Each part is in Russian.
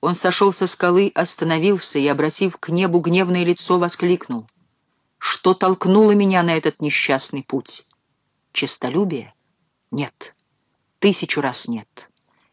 Он сошел со скалы, остановился и, обратив к небу гневное лицо, воскликнул. «Что толкнуло меня на этот несчастный путь? Честолюбие? Нет. Тысячу раз нет.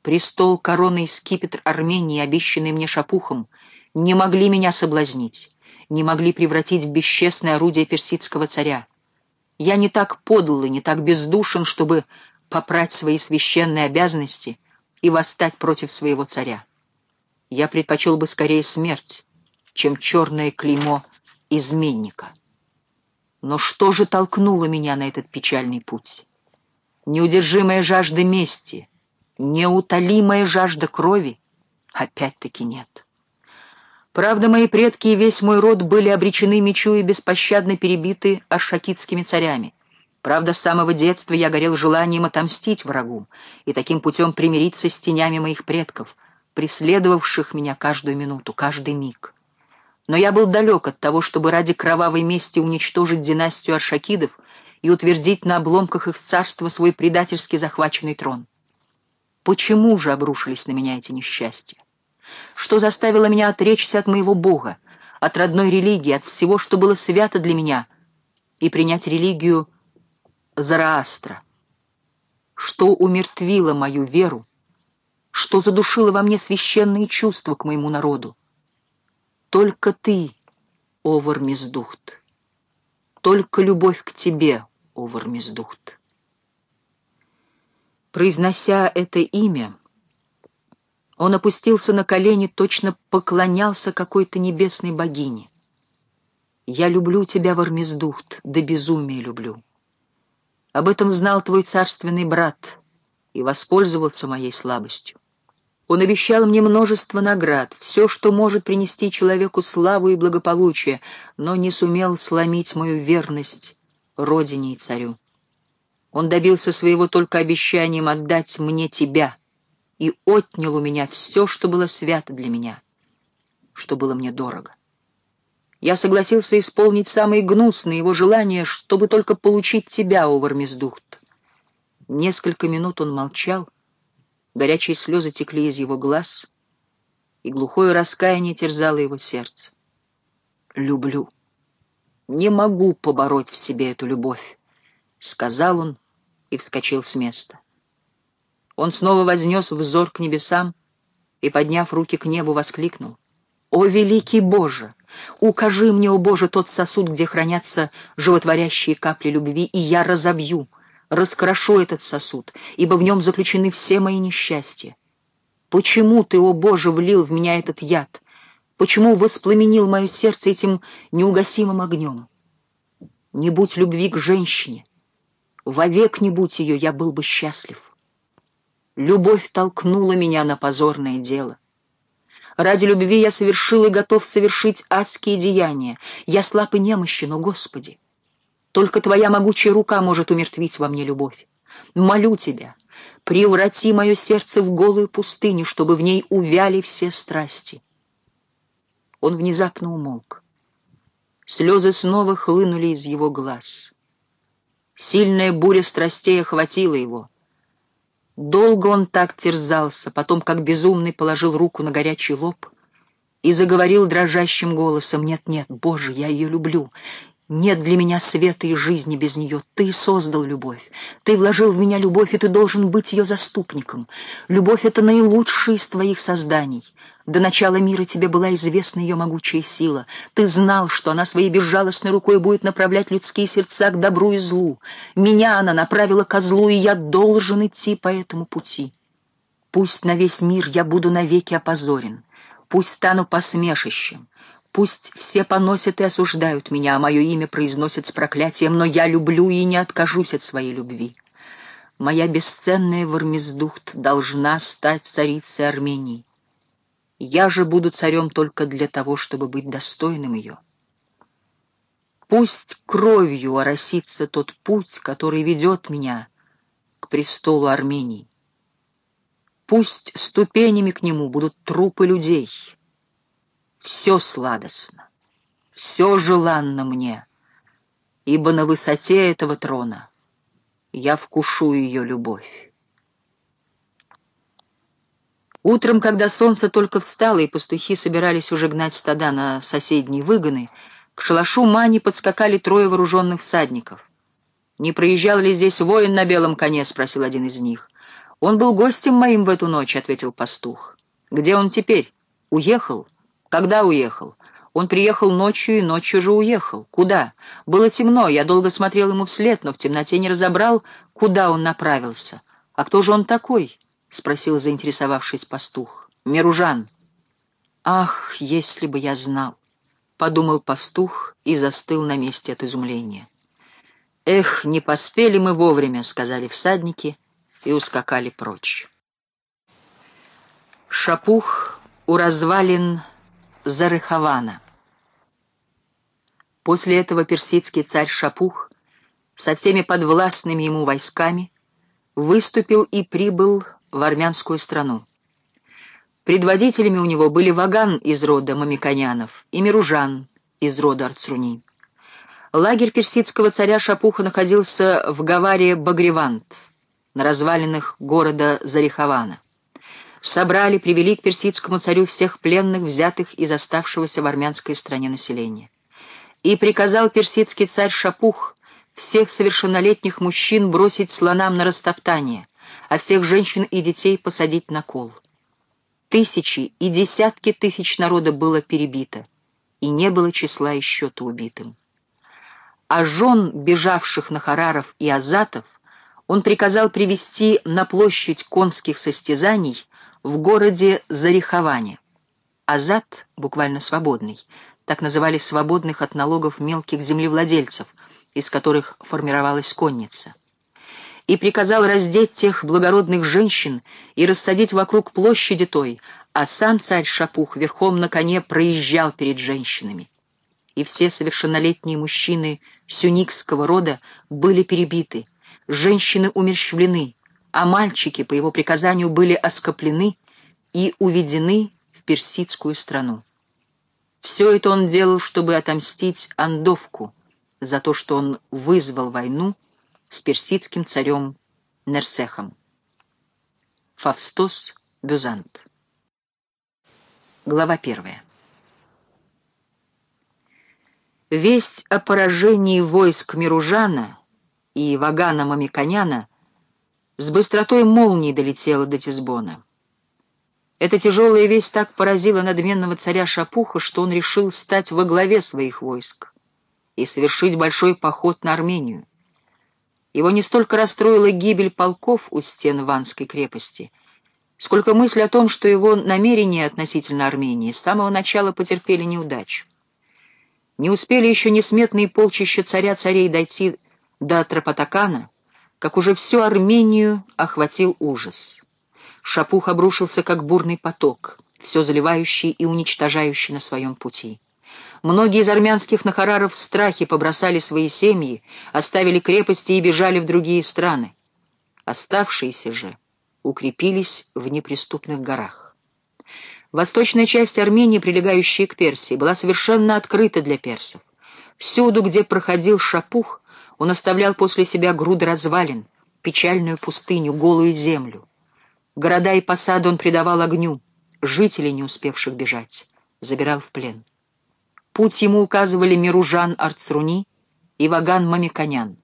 Престол, корона и скипетр Армении, обещанные мне шапухом, не могли меня соблазнить, не могли превратить в бесчестное орудие персидского царя. Я не так подл и не так бездушен, чтобы попрать свои священные обязанности и восстать против своего царя я предпочел бы скорее смерть, чем черное клеймо изменника. Но что же толкнуло меня на этот печальный путь? Неудержимая жажда мести, неутолимая жажда крови? Опять-таки нет. Правда, мои предки и весь мой род были обречены мечу и беспощадно перебиты ашакитскими царями. Правда, с самого детства я горел желанием отомстить врагу и таким путем примириться с тенями моих предков — преследовавших меня каждую минуту, каждый миг. Но я был далек от того, чтобы ради кровавой мести уничтожить династию Аршакидов и утвердить на обломках их царства свой предательски захваченный трон. Почему же обрушились на меня эти несчастья? Что заставило меня отречься от моего Бога, от родной религии, от всего, что было свято для меня, и принять религию Зараастра? Что умертвило мою веру, что задушило во мне священные чувства к моему народу. Только ты, о Вармездухт, только любовь к тебе, о Вармездухт. Произнося это имя, он опустился на колени, точно поклонялся какой-то небесной богине. «Я люблю тебя, Вармездухт, до безумия люблю. Об этом знал твой царственный брат и воспользовался моей слабостью. Он обещал мне множество наград, все, что может принести человеку славу и благополучие, но не сумел сломить мою верность родине и царю. Он добился своего только обещанием отдать мне тебя и отнял у меня все, что было свято для меня, что было мне дорого. Я согласился исполнить самые гнусные его желания, чтобы только получить тебя, Овармиздухт. Несколько минут он молчал, Горячие слезы текли из его глаз, и глухое раскаяние терзало его сердце. «Люблю. Не могу побороть в себе эту любовь», — сказал он и вскочил с места. Он снова вознес взор к небесам и, подняв руки к небу, воскликнул. «О, великий Боже! Укажи мне, о Боже, тот сосуд, где хранятся животворящие капли любви, и я разобью, раскрошу этот сосуд, ибо в нем заключены все мои несчастья. Почему ты, о Боже, влил в меня этот яд? Почему воспламенил мое сердце этим неугасимым огнем? Не будь любви к женщине, вовек не будь ее, я был бы счастлив. Любовь толкнула меня на позорное дело. Ради любви я совершил и готов совершить адские деяния. Я слаб и немощен, о Господи! Только твоя могучая рука может умертвить во мне любовь. Молю тебя, преврати мое сердце в голую пустыню, чтобы в ней увяли все страсти. Он внезапно умолк. Слезы снова хлынули из его глаз. Сильная буря страстей охватила его. Долго он так терзался, потом, как безумный, положил руку на горячий лоб и заговорил дрожащим голосом. «Нет, нет, Боже, я ее люблю. Нет для меня света и жизни без нее. Ты создал любовь. Ты вложил в меня любовь, и ты должен быть ее заступником. Любовь — это наилучшее из твоих созданий. До начала мира тебе была известна ее могучая сила. Ты знал, что она своей безжалостной рукой будет направлять людские сердца к добру и злу. Меня она направила ко злу, и я должен идти по этому пути. Пусть на весь мир я буду навеки опозорен. Пусть стану посмешищем. Пусть все поносят и осуждают меня, а мое имя произносят с проклятием, но я люблю и не откажусь от своей любви. Моя бесценная Вармездухт должна стать царицей Армении. Я же буду царем только для того, чтобы быть достойным ее. Пусть кровью оросится тот путь, который ведет меня к престолу Армении. Пусть ступенями к нему будут трупы людей — все сладостно, все желанно мне, ибо на высоте этого трона я вкушу ее любовь. Утром, когда солнце только встало, и пастухи собирались уже гнать стада на соседние выгоны, к шалашу Мани подскакали трое вооруженных всадников. «Не проезжал ли здесь воин на белом коне?» — спросил один из них. «Он был гостем моим в эту ночь», — ответил пастух. «Где он теперь? Уехал? Когда уехал?» Он приехал ночью и ночью же уехал. Куда? Было темно, я долго смотрел ему вслед, но в темноте не разобрал, куда он направился. А кто же он такой? — спросил заинтересовавшись пастух. «Меружан». «Ах, если бы я знал!» — подумал пастух и застыл на месте от изумления. «Эх, не поспели мы вовремя», — сказали всадники и ускакали прочь. Шапух у развалин Зарыхавана. После этого персидский царь Шапух со всеми подвластными ему войсками выступил и прибыл в армянскую страну. Предводителями у него были Ваган из рода Мамиконянов и Миружан из рода Арцруни. Лагерь персидского царя Шапуха находился в Гаваре Багревант, на развалинах города Зарихавана. Собрали, привели к персидскому царю всех пленных, взятых из оставшегося в армянской стране населения. И приказал персидский царь Шапух всех совершеннолетних мужчин бросить слонам на растоптание — а всех женщин и детей посадить на кол. Тысячи и десятки тысяч народа было перебито, и не было числа и счета убитым. А жен бежавших на Хараров и Азатов он приказал привести на площадь конских состязаний в городе Зариховане. Азат, буквально свободный, так называли свободных от налогов мелких землевладельцев, из которых формировалась конница и приказал раздеть тех благородных женщин и рассадить вокруг площади той, а сам царь Шапух верхом на коне проезжал перед женщинами. И все совершеннолетние мужчины сюникского рода были перебиты, женщины умерщвлены, а мальчики по его приказанию были оскоплены и уведены в персидскую страну. Все это он делал, чтобы отомстить Андовку за то, что он вызвал войну с персидским царем Нерсехом. Фавстос Бюзант. Глава первая. Весть о поражении войск Миружана и Вагана Мамиконяна с быстротой молнии долетела до Тизбона. Эта тяжелая весть так поразила надменного царя Шапуха, что он решил стать во главе своих войск и совершить большой поход на Армению. Его не столько расстроила гибель полков у стен Ванской крепости, сколько мысль о том, что его намерения относительно Армении с самого начала потерпели неудачу. Не успели еще несметные полчища царя-царей дойти до Тропотакана, как уже всю Армению охватил ужас. Шапух обрушился, как бурный поток, все заливающий и уничтожающий на своем пути. Многие из армянских нахараров в страхе побросали свои семьи, оставили крепости и бежали в другие страны. Оставшиеся же укрепились в неприступных горах. Восточная часть Армении, прилегающая к Персии, была совершенно открыта для персов. Всюду, где проходил Шапух, он оставлял после себя груды развалин, печальную пустыню, голую землю. Города и посады он предавал огню, жителей, не успевших бежать, забирал в плен. Путь ему указывали Миружан Арцруни и Ваган Мамиконян.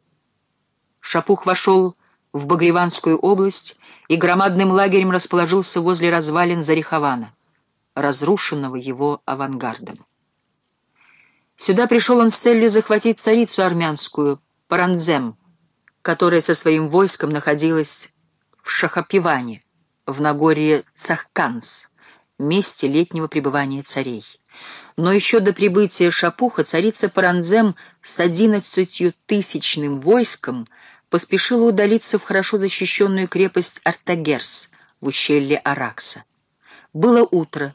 Шапух вошел в Багриванскую область и громадным лагерем расположился возле развалин Зарихована, разрушенного его авангардом. Сюда пришел он с целью захватить царицу армянскую, Паранзем, которая со своим войском находилась в Шахапиване, в Нагорье Цахканс, месте летнего пребывания царей но еще до прибытия Шапуха царица Паранзем с одиннадцатью тысячным войском поспешила удалиться в хорошо защищенную крепость Артагерс в ущелье Аракса. Было утро,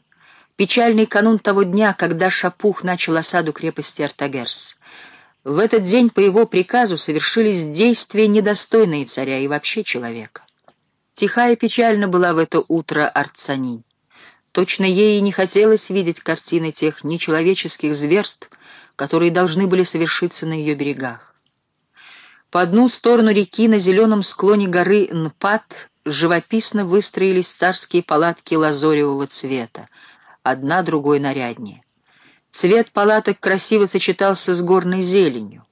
печальный канун того дня, когда Шапух начал осаду крепости Артагерс. В этот день по его приказу совершились действия, недостойные царя и вообще человека. Тихая и печально была в это утро Арцани. Точно ей и не хотелось видеть картины тех нечеловеческих зверств, которые должны были совершиться на ее берегах. По одну сторону реки на зеленом склоне горы Нпат живописно выстроились царские палатки лазоревого цвета, одна другой наряднее. Цвет палаток красиво сочетался с горной зеленью.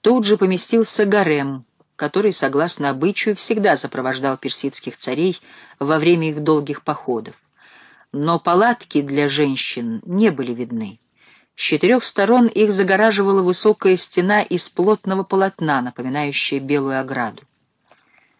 Тут же поместился гарем, который, согласно обычаю, всегда сопровождал персидских царей во время их долгих походов. Но палатки для женщин не были видны. С четырех сторон их загораживала высокая стена из плотного полотна, напоминающая белую ограду.